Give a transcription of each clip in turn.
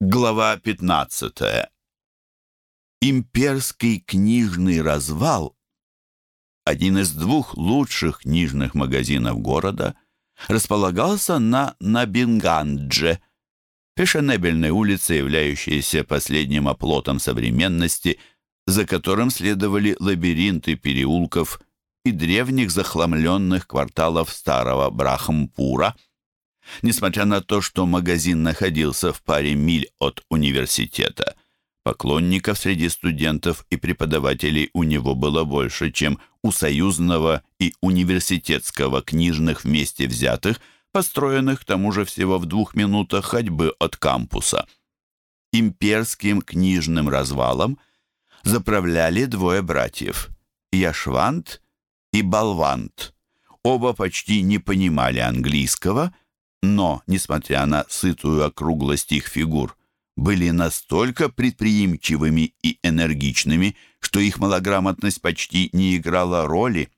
Глава 15. Имперский книжный развал, один из двух лучших книжных магазинов города, располагался на Набингандже, фешенебельной улице, являющейся последним оплотом современности, за которым следовали лабиринты переулков и древних захламленных кварталов старого Брахампура – Несмотря на то, что магазин находился в паре миль от университета, поклонников среди студентов и преподавателей у него было больше, чем у союзного и университетского книжных вместе взятых, построенных к тому же всего в двух минутах ходьбы от кампуса. Имперским книжным развалом заправляли двое братьев – Яшвант и Балвант. Оба почти не понимали английского – но, несмотря на сытую округлость их фигур, были настолько предприимчивыми и энергичными, что их малограмотность почти не играла роли.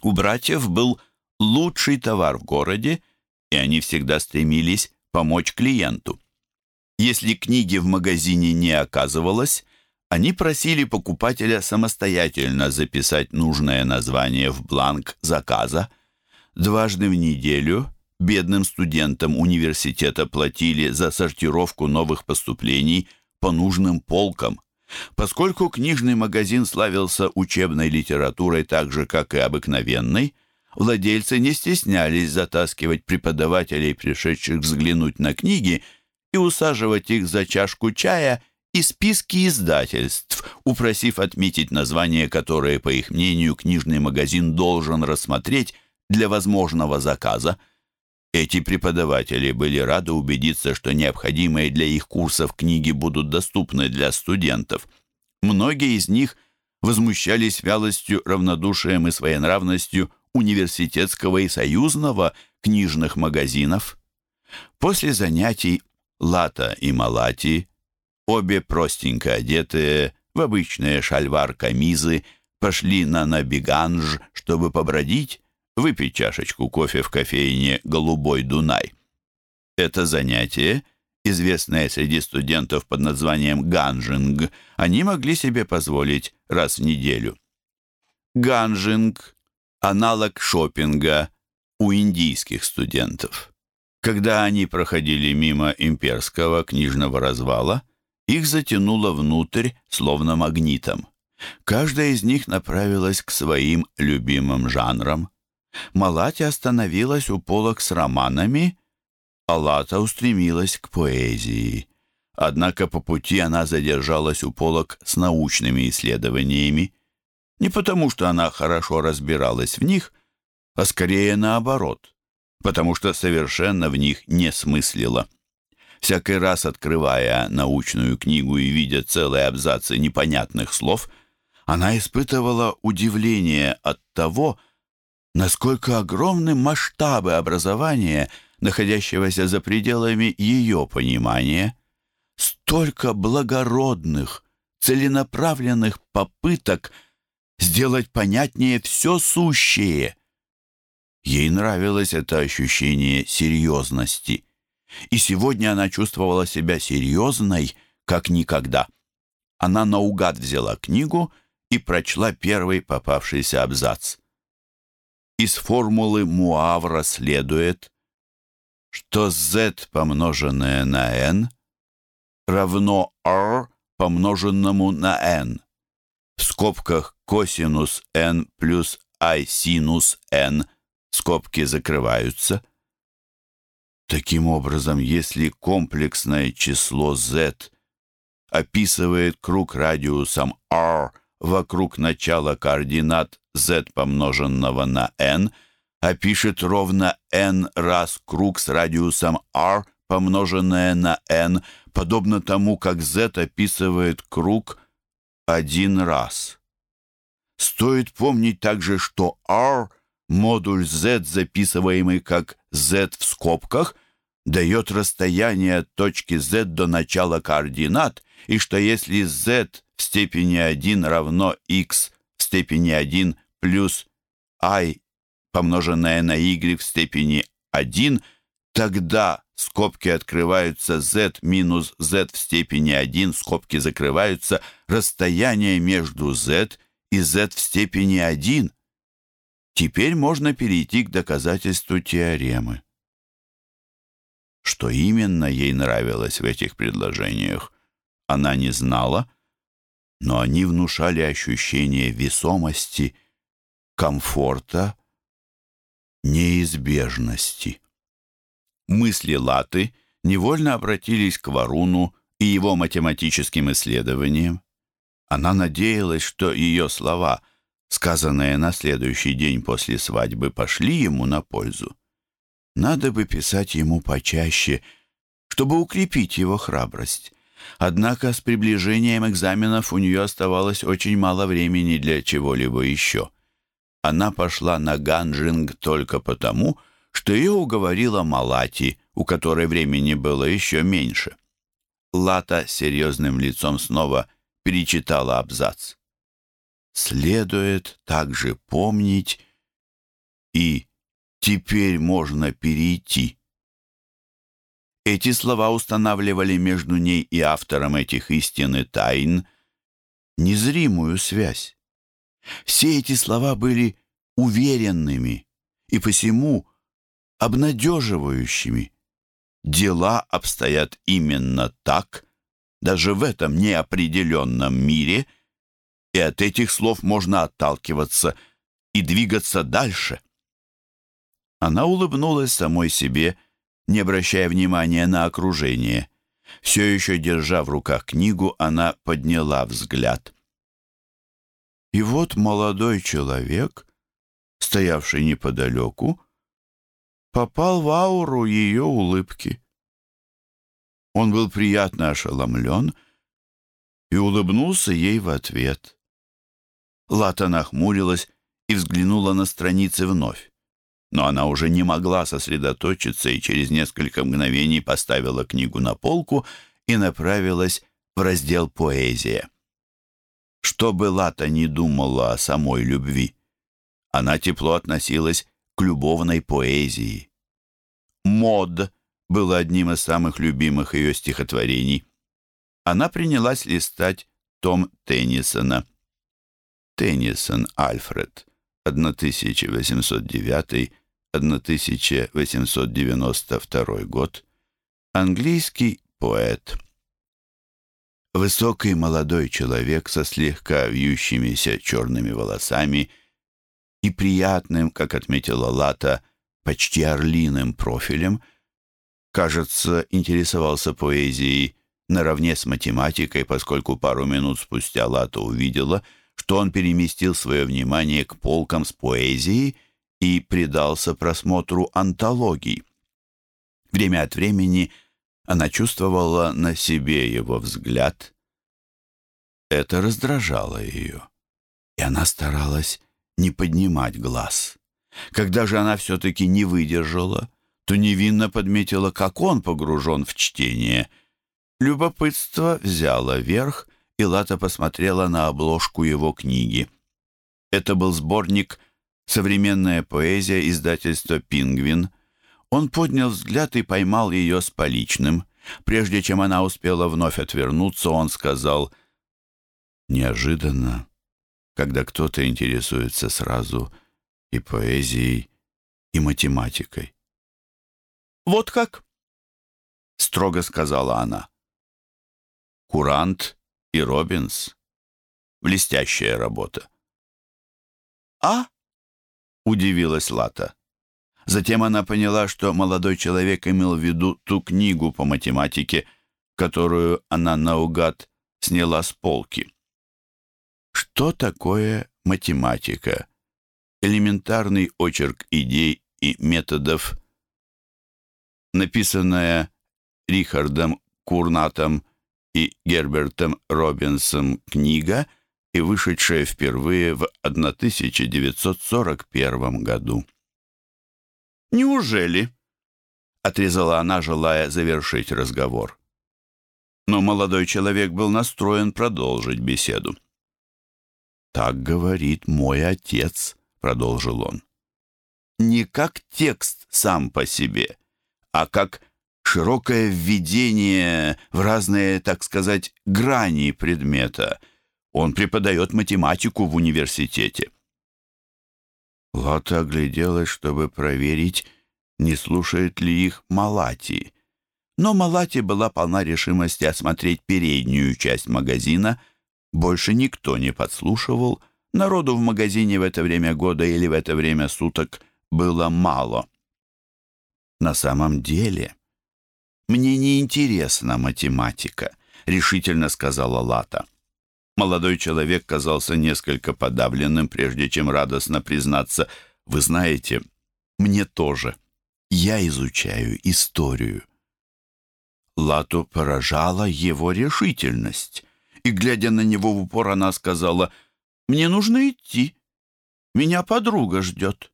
У братьев был лучший товар в городе, и они всегда стремились помочь клиенту. Если книги в магазине не оказывалось, они просили покупателя самостоятельно записать нужное название в бланк заказа. Дважды в неделю бедным студентам университета платили за сортировку новых поступлений по нужным полкам. Поскольку книжный магазин славился учебной литературой так же, как и обыкновенной, владельцы не стеснялись затаскивать преподавателей, пришедших взглянуть на книги, и усаживать их за чашку чая и списки издательств, упросив отметить названия, которые, по их мнению, книжный магазин должен рассмотреть для возможного заказа – эти преподаватели были рады убедиться, что необходимые для их курсов книги будут доступны для студентов. Многие из них возмущались вялостью, равнодушием и своенравностью университетского и союзного книжных магазинов. После занятий Лата и Малати, обе простенько одетые в обычные шальвар-камизы, пошли на Набиганж, чтобы побродить выпить чашечку кофе в кофейне «Голубой Дунай». Это занятие, известное среди студентов под названием ганжинг, они могли себе позволить раз в неделю. Ганжинг – аналог шопинга у индийских студентов. Когда они проходили мимо имперского книжного развала, их затянуло внутрь, словно магнитом. Каждая из них направилась к своим любимым жанрам. Малати остановилась у полок с романами, а Лата устремилась к поэзии. Однако по пути она задержалась у полок с научными исследованиями. Не потому, что она хорошо разбиралась в них, а скорее наоборот, потому что совершенно в них не смыслила. Всякий раз открывая научную книгу и видя целые абзацы непонятных слов, она испытывала удивление от того, что насколько огромны масштабы образования, находящегося за пределами ее понимания. Столько благородных, целенаправленных попыток сделать понятнее все сущее. Ей нравилось это ощущение серьезности, и сегодня она чувствовала себя серьезной, как никогда. Она наугад взяла книгу и прочла первый попавшийся абзац. Из формулы Муавра следует, что z помноженное на n равно r помноженному на n. В скобках косинус n плюс i синус n скобки закрываются. Таким образом, если комплексное число z описывает круг радиусом r вокруг начала координат z помноженного на n опишет ровно n раз круг с радиусом r, помноженное на n, подобно тому, как z описывает круг один раз. Стоит помнить также, что r, модуль z, записываемый как z в скобках, дает расстояние от точки z до начала координат, и что если z в степени 1 равно x в степени 1 плюс i, помноженное на y в степени 1, тогда скобки открываются, z минус z в степени 1, скобки закрываются, расстояние между z и z в степени 1. Теперь можно перейти к доказательству теоремы. Что именно ей нравилось в этих предложениях, она не знала, но они внушали ощущение весомости, комфорта, неизбежности. Мысли Латы невольно обратились к Варуну и его математическим исследованиям. Она надеялась, что ее слова, сказанные на следующий день после свадьбы, пошли ему на пользу. Надо бы писать ему почаще, чтобы укрепить его храбрость. Однако с приближением экзаменов у нее оставалось очень мало времени для чего-либо еще. Она пошла на ганджинг только потому, что ее уговорила Малати, у которой времени было еще меньше. Лата серьезным лицом снова перечитала абзац. «Следует также помнить и теперь можно перейти». Эти слова устанавливали между ней и автором этих истин и тайн незримую связь. Все эти слова были уверенными и посему обнадеживающими. Дела обстоят именно так, даже в этом неопределенном мире, и от этих слов можно отталкиваться и двигаться дальше. Она улыбнулась самой себе, не обращая внимания на окружение. Все еще держа в руках книгу, она подняла взгляд. И вот молодой человек, стоявший неподалеку, попал в ауру ее улыбки. Он был приятно ошеломлен и улыбнулся ей в ответ. Лата нахмурилась и взглянула на страницы вновь. Но она уже не могла сосредоточиться и через несколько мгновений поставила книгу на полку и направилась в раздел «Поэзия». Что бы Лата ни думала о самой любви, она тепло относилась к любовной поэзии. «Мод» было одним из самых любимых ее стихотворений. Она принялась листать том Теннисона. Теннисон Альфред, 1809-1892 год, английский поэт. Высокий молодой человек со слегка вьющимися черными волосами – и приятным, как отметила Лата, почти орлиным профилем, кажется, интересовался поэзией наравне с математикой, поскольку пару минут спустя Лата увидела, что он переместил свое внимание к полкам с поэзией и предался просмотру антологий. Время от времени она чувствовала на себе его взгляд. Это раздражало ее, и она старалась не поднимать глаз. Когда же она все-таки не выдержала, то невинно подметила, как он погружен в чтение. Любопытство взяло верх, и Лата посмотрела на обложку его книги. Это был сборник «Современная поэзия» издательства «Пингвин». Он поднял взгляд и поймал ее с поличным. Прежде чем она успела вновь отвернуться, он сказал «Неожиданно когда кто-то интересуется сразу и поэзией, и математикой. «Вот как?» — строго сказала она. «Курант и Робинс. Блестящая работа». «А?» — удивилась Лата. Затем она поняла, что молодой человек имел в виду ту книгу по математике, которую она наугад сняла с полки. Что такое математика? Элементарный очерк идей и методов, написанная Рихардом Курнатом и Гербертом Робинсом книга и вышедшая впервые в 1941 году. «Неужели?» — отрезала она, желая завершить разговор. Но молодой человек был настроен продолжить беседу. «Так говорит мой отец», — продолжил он. «Не как текст сам по себе, а как широкое введение в разные, так сказать, грани предмета. Он преподает математику в университете. Лата огляделась, чтобы проверить, не слушает ли их Малати. Но Малати была полна решимости осмотреть переднюю часть магазина. Больше никто не подслушивал. Народу в магазине в это время года или в это время суток было мало. На самом деле, мне не интересна математика, решительно сказала Лата. Молодой человек казался несколько подавленным, прежде чем радостно признаться, «Вы знаете, мне тоже. Я изучаю историю». Лату поражала его решительность, и, глядя на него в упор, она сказала, «Мне нужно идти. Меня подруга ждет».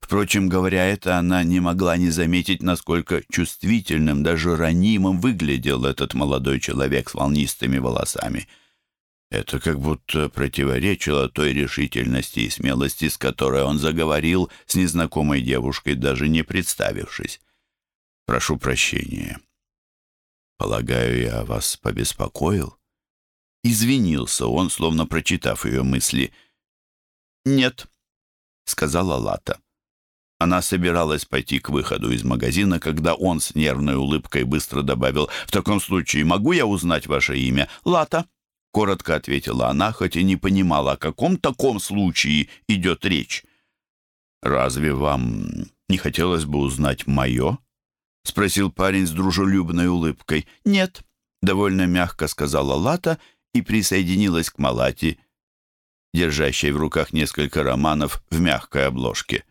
Впрочем, говоря это, она не могла не заметить, насколько чувствительным, даже ранимым выглядел этот молодой человек с волнистыми волосами — это как будто противоречило той решительности и смелости, с которой он заговорил с незнакомой девушкой, даже не представившись. «Прошу прощения. Полагаю, я вас побеспокоил?» Извинился он, словно прочитав ее мысли. «Нет», — сказала Лата. Она собиралась пойти к выходу из магазина, когда он с нервной улыбкой быстро добавил, «В таком случае могу я узнать ваше имя? Лата?» Коротко ответила она, хоть и не понимала, о каком таком случае идет речь. «Разве вам не хотелось бы узнать мое?» — спросил парень с дружелюбной улыбкой. «Нет», — довольно мягко сказала Лата и присоединилась к Малати, держащей в руках несколько романов в мягкой обложке.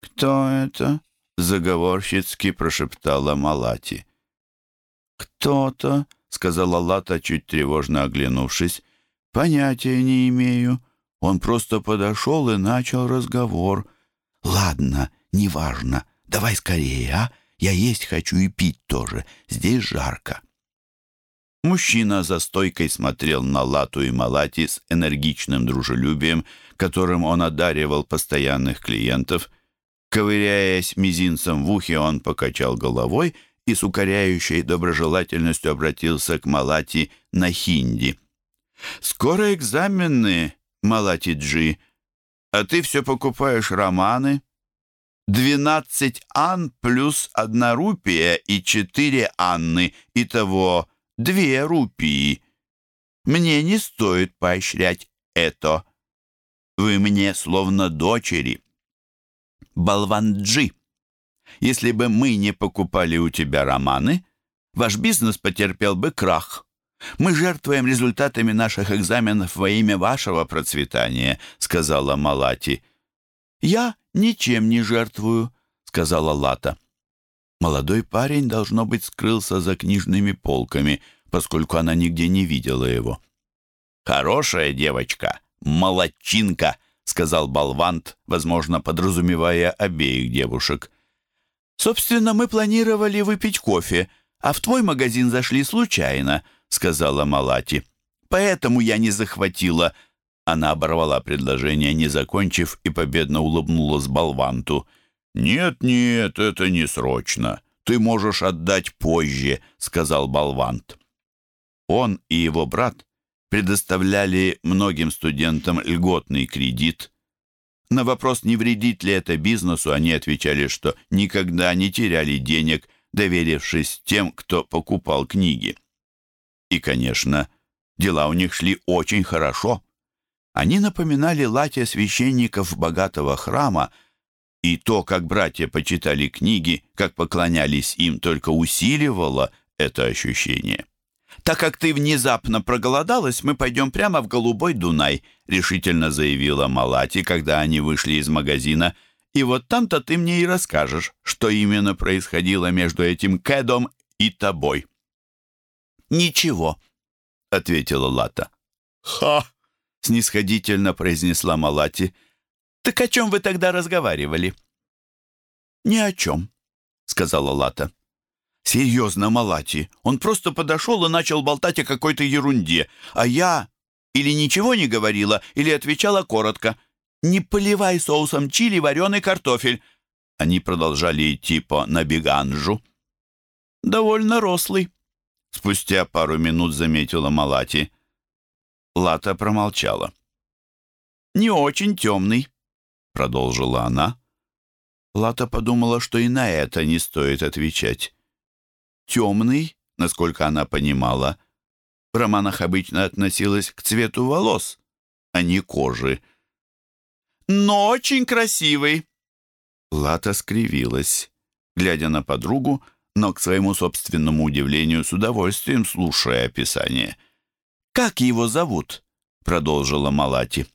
«Кто это?» — заговорщицки прошептала Малати. «Кто-то», сказала Лата, чуть тревожно оглянувшись. «Понятия не имею. Он просто подошел и начал разговор. Ладно, неважно. Давай скорее, а? Я есть хочу и пить тоже. Здесь жарко». Мужчина за стойкой смотрел на Лату и Малати с энергичным дружелюбием, которым он одаривал постоянных клиентов. Ковыряясь мизинцем в ухе, он покачал головой — и с укоряющей доброжелательностью обратился к Малати на хинди. «Скоро экзамены, Малати-джи, а ты все покупаешь романы. Двенадцать ан плюс одна рупия и четыре анны, итого две рупии. Мне не стоит поощрять это. Вы мне словно дочери. Болванджи». Если бы мы не покупали у тебя романы, ваш бизнес потерпел бы крах. Мы жертвуем результатами наших экзаменов во имя вашего процветания», — сказала Малати. «Я ничем не жертвую», — сказала Лата. Молодой парень, должно быть, скрылся за книжными полками, поскольку она нигде не видела его. «Хорошая девочка, молодчинка», — сказал Балвант, возможно, подразумевая обеих девушек. «Собственно, мы планировали выпить кофе, а в твой магазин зашли случайно», — сказала Малати. «Поэтому я не захватила...» Она оборвала предложение, не закончив, и победно улыбнулась Болванту. «Нет-нет, это не срочно. Ты можешь отдать позже», — сказал Болвант. Он и его брат предоставляли многим студентам льготный кредит, на вопрос, не вредит ли это бизнесу, они отвечали, что никогда не теряли денег, доверившись тем, кто покупал книги. И, конечно, дела у них шли очень хорошо. Они напоминали лате священников богатого храма, и то, как братья почитали книги, как поклонялись им, только усиливало это ощущение. «Так как ты внезапно проголодалась, мы пойдем прямо в Голубой Дунай», решительно заявила Малати, когда они вышли из магазина. «И вот там-то ты мне и расскажешь, что именно происходило между этим Кэдом и тобой». «Ничего», — ответила Лата. «Ха!» — снисходительно произнесла Малати. «Так о чем вы тогда разговаривали?» «Ни о чем», — сказала Лата. «Серьезно, Малати, он просто подошел и начал болтать о какой-то ерунде, а я или ничего не говорила, или отвечала коротко. «Не поливай соусом чили вареный картофель». Они продолжали идти по Набиганжу. «Довольно рослый», — спустя пару минут заметила Малати. Лата промолчала. «Не очень темный», — продолжила она. Лата подумала, что и на это не стоит отвечать. «Темный», насколько она понимала, в романах обычно относилась к цвету волос, а не кожи. «Но очень красивый», Лата скривилась, глядя на подругу, но к своему собственному удивлению с удовольствием слушая описание. «Как его зовут?» — продолжила Малати.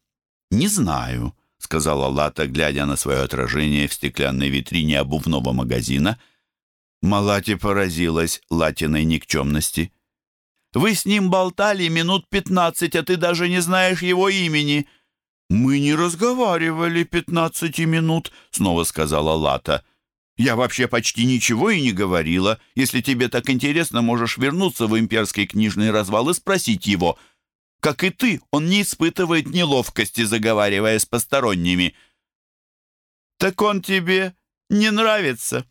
«Не знаю», — сказала Лата, глядя на свое отражение в стеклянной витрине обувного магазина. Малати поразилась Латиной никчемности. «Вы с ним болтали минут пятнадцать, а ты даже не знаешь его имени», «Мы не разговаривали пятнадцати минут», — снова сказала Лата. «Я вообще почти ничего и не говорила. Если тебе так интересно, можешь вернуться в имперский книжный развал и спросить его. Как и ты, он не испытывает неловкости, заговаривая с посторонними». «Так он тебе не нравится?»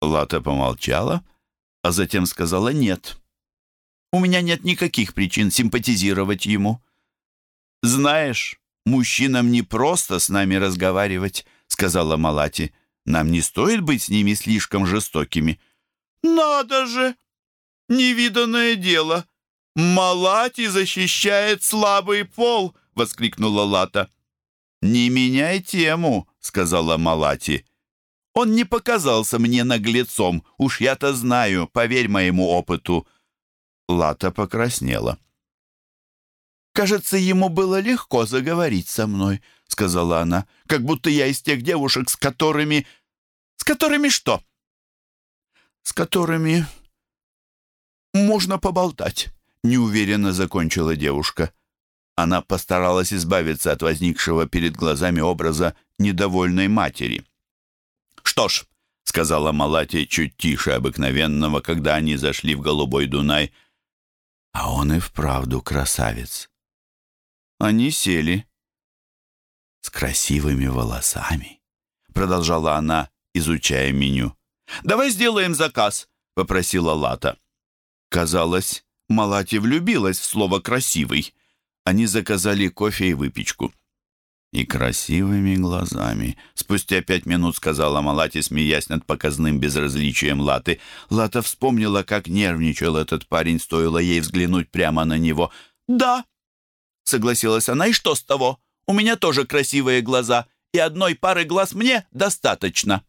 Лата помолчала, а затем сказала «нет». «У меня нет никаких причин симпатизировать ему». «Знаешь, «Мужчинам не просто с нами разговаривать», — сказала Малати. «Нам не стоит быть с ними слишком жестокими». «Надо же! Невиданное дело! Малати защищает слабый пол!» — воскликнула Лата. «Не меняй тему», — сказала Малати. «Он не показался мне наглецом, уж я-то знаю, поверь моему опыту». Лата покраснела. «Кажется, ему было легко заговорить со мной», — сказала она, «как будто я из тех девушек, с которыми...» «С которыми что?» «С которыми можно поболтать», — неуверенно закончила девушка. Она постаралась избавиться от возникшего перед глазами образа недовольной матери. «Что ж», — сказала Малати чуть тише обыкновенного, когда они зашли в Голубой Дунай, — «а он и вправду красавец». Они сели. «С красивыми волосами», — продолжала она, изучая меню. «Давай сделаем заказ», — попросила Лата. Казалось, Малати влюбилась в слово «красивый». Они заказали кофе и выпечку. «И красивыми глазами», — спустя пять минут сказала Малати, смеясь над показным безразличием Латы. Лата вспомнила, как нервничал этот парень, стоило ей взглянуть прямо на него. «Да», согласилась она. «И что с того? У меня тоже красивые глаза, и одной пары глаз мне достаточно».